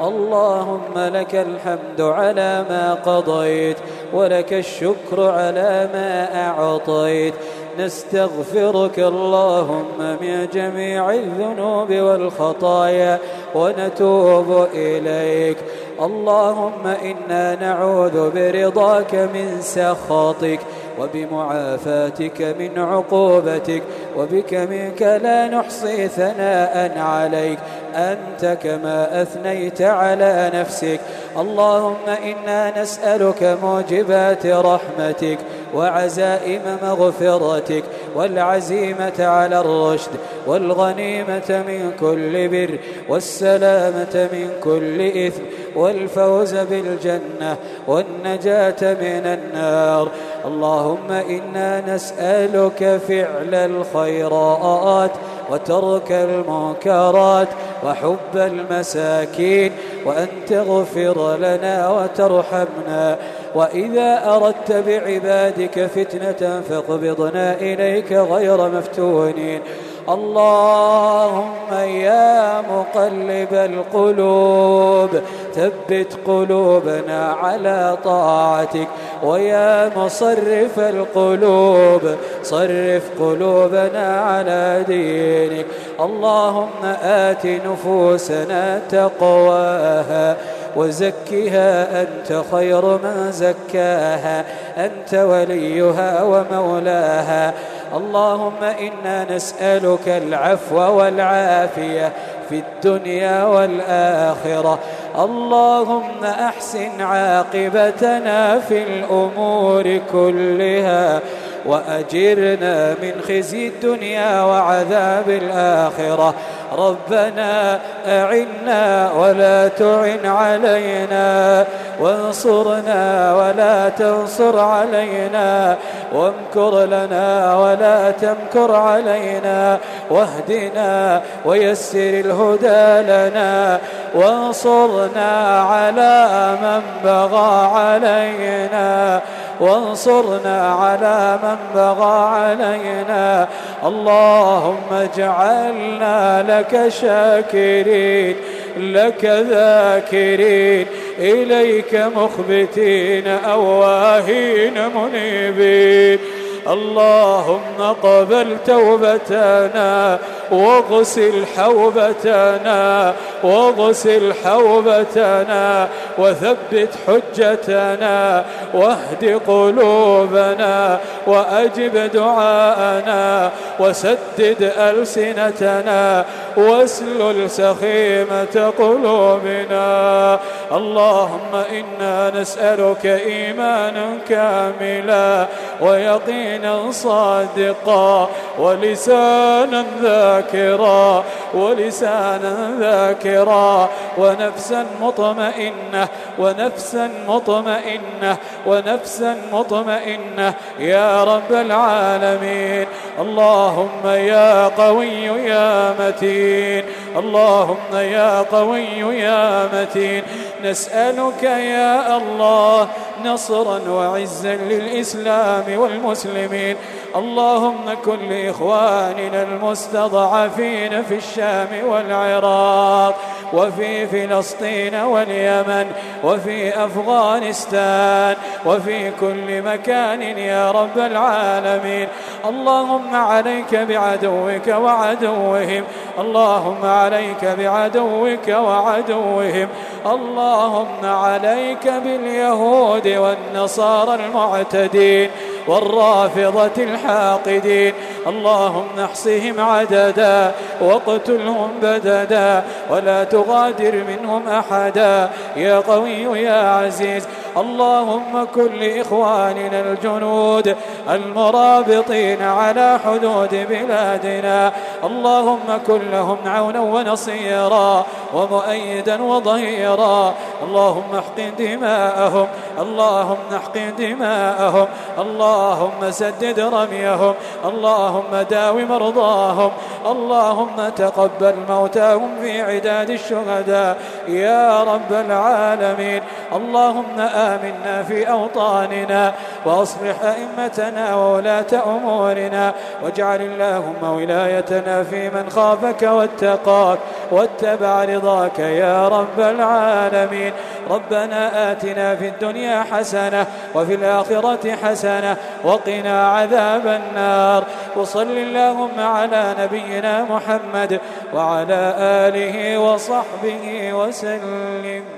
اللهم لك الحمد على ما قضيت ولك الشكر على ما أعطيت. نستغفرك اللهم من جميع الذنوب والخطايا ونتوب إليك. اللهم إنا نعوذ برضاك من سخطك. وبمعافاتك من عقوبتك وبك منك لا نحصي ثناء عليك. أنت كما أثنيت على نفسك. اللهم إنا نسألك موجبات رحمتك. وعزائم مغفرتك والعزيمة على الرشد والغنيمة من كل بر والسلامة من كل إثم والفوز بالجنة والنجاة من النار. اللهم إنا نسألك فعل الخيرات وترك المنكرات وحب المساكين وأن تغفر لنا وترحمنا. وإذا أردت بعبادك فتنة فاقبضنا إليك غير مفتونين. اللهم يا مقلب القلوب ثبت قلوبنا على طاعتك. ويا مصرف القلوب صرف قلوبنا على دينك. اللهم آت نفوسنا تقواها. وزكها أنت خير من زكاها أنت وليها ومولاها. اللهم إنا نسألك العفو والعافية في الدنيا والآخرة. اللهم أحسن عاقبتنا في الأمور كلها. وأجرنا من خزي الدنيا وعذاب الآخرة. ربنا أعنا ولا تعن علينا وانصرنا ولا تنصر علينا. وامكر لنا ولا تمكر علينا. واهدنا ويسر الهدى لنا. وانصرنا على من بغى علينا. وانصرنا على من بغى علينا. اللهم اجعلنا لك شاكرين لك ذاكرين إليك مخبتين أواهين منيبين. اللهم قبل توبتنا واغسل حوبتنا واغسل حوبتنا وثبت حجتنا واهد قلوبنا وأجب دعاءنا وسدد ألسنتنا واسلل سخيمة قلوبنا. اللهم إنا نسألك إيمانا كاملا ويقينا صادقا ولسانا ذاكرا ولسانا ذاكرا ونفسا مطمئنة ونفسا مطمئنة ونفسا مطمئنة. يا رب العالمين اللهم يا قوي يا متين. اللهم يا قوي يا متين. نسألك يا الله نصرا وعزا للإسلام والمسلمين. اللهم كن لإخواننا المستضعفين في الشام والعراق وفي فلسطين واليمن وفي أفغانستان وفي كل مكان يا رب العالمين. اللهم عليك بعدوك وعدوهم. اللهم عليك بعدوك وعدوهم. اللهم عليك باليهود والنصارى المعتدين والرافضة الحاقدين. اللهم احصهم عددا واقتلهم بددا. ولا تغادر منهم أحدا. يا قوي يا عزيز. اللهم كن لإخواننا الجنود المرابطين على حدود بلادنا. اللهم كن لهم عونا ونصيرا ومؤيدا وظهيرا. اللهم احقن دماءهم. اللهم احقن دماءهم. اللهم سدد رميهم. اللهم داو مرضاهم. اللهم تقبل موتاهم في عداد الشهداء. يا رب العالمين. اللهم آمنا في أوطاننا وأصلح أئمتنا وولاة أمورنا واجعل اللهم ولايتنا في من خافك واتقاك واتبع رضاك يا رب العالمين. ربنا آتنا في الدنيا حسنة وفي الآخرة حسنة وقنا عذاب النار. وصل اللهم على نبينا محمد وعلى آله وصحبه وسلم.